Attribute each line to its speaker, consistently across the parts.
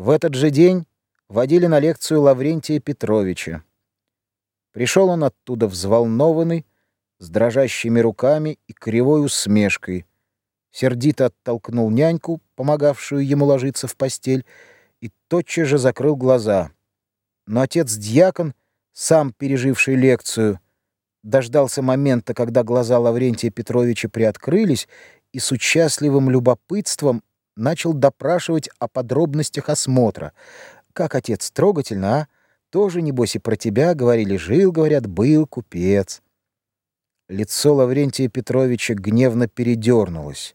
Speaker 1: В этот же день водили на лекцию Лаврентия Петровича. Пришел он оттуда взволнованный, с дрожащими руками и кривой усмешкой. Сердито оттолкнул няньку, помогавшую ему ложиться в постель, и тотчас же закрыл глаза. Но отец-дьякон, сам переживший лекцию, дождался момента, когда глаза Лаврентия Петровича приоткрылись, и с участливым любопытством начал допрашивать о подробностях осмотра. Как отец трогательно, а? Тоже, небось, и про тебя говорили. Жил, говорят, был купец. Лицо Лаврентия Петровича гневно передернулось.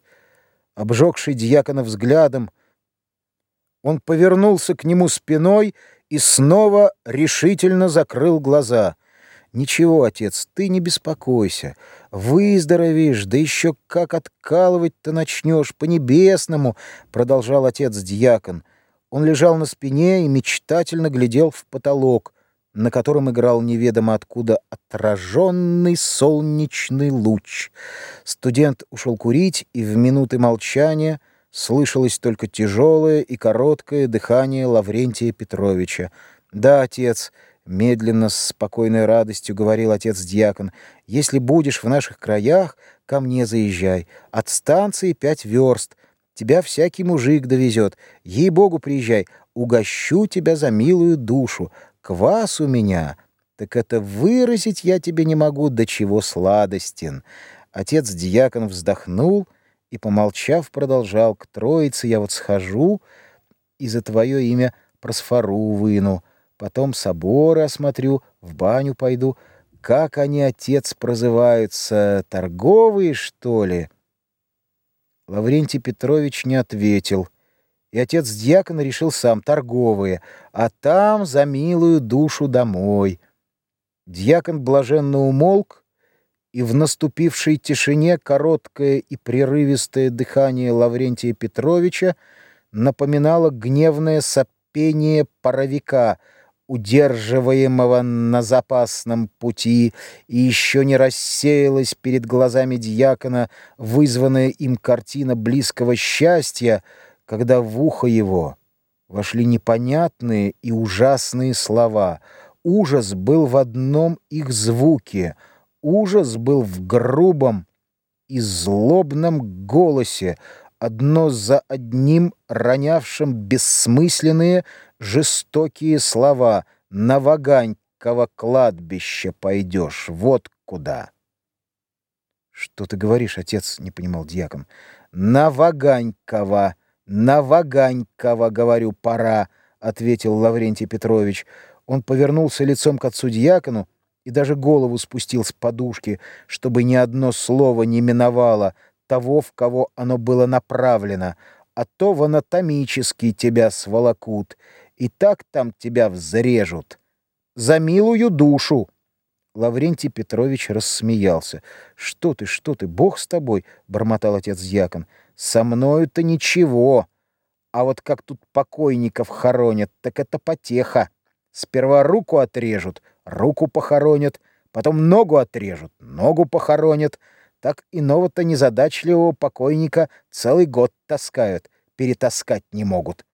Speaker 1: Обжегший дьякона взглядом, он повернулся к нему спиной и снова решительно закрыл глаза — «Ничего, отец, ты не беспокойся. Выздоровеешь, да еще как откалывать-то начнешь по-небесному», — продолжал отец-дьякон. Он лежал на спине и мечтательно глядел в потолок, на котором играл неведомо откуда отраженный солнечный луч. Студент ушел курить, и в минуты молчания слышалось только тяжелое и короткое дыхание Лаврентия Петровича. «Да, отец», Медленно, с спокойной радостью говорил отец-дьякон, «Если будешь в наших краях, ко мне заезжай. От станции пять верст. Тебя всякий мужик довезет. Ей-богу, приезжай. Угощу тебя за милую душу. Квас у меня. Так это выразить я тебе не могу, до чего сладостен». Отец-дьякон вздохнул и, помолчав, продолжал. «К троице я вот схожу и за твое имя просфору выну». Потом соборы осмотрю, в баню пойду. Как они, отец, прозываются? Торговые, что ли?» Лаврентий Петрович не ответил. И отец дьякона решил сам, торговые, а там за милую душу домой. Дьякон блаженно умолк, и в наступившей тишине короткое и прерывистое дыхание Лаврентия Петровича напоминало гневное сопение паровика — удерживаемого на запасном пути, и еще не рассеялась перед глазами дьякона вызванная им картина близкого счастья, когда в ухо его вошли непонятные и ужасные слова. Ужас был в одном их звуке, ужас был в грубом и злобном голосе, одно за одним ронявшим бессмысленные, жестокие слова «на Ваганьково кладбище пойдешь, вот куда». «Что ты говоришь, отец?» — не понимал дьякон. «На Ваганьково, на Ваганьково, говорю, пора», — ответил Лаврентий Петрович. Он повернулся лицом к отцу дьякону и даже голову спустил с подушки, чтобы ни одно слово не миновало того, в кого оно было направлено, а то в анатомический тебя сволокут, и так там тебя взрежут. За милую душу!» Лаврентий Петрович рассмеялся. «Что ты, что ты, Бог с тобой!» — бормотал отец-дьякон. «Со мною-то ничего. А вот как тут покойников хоронят, так это потеха. Сперва руку отрежут, руку похоронят, потом ногу отрежут, ногу похоронят. Так иного-то незадачливого покойника целый год таскают, перетаскать не могут.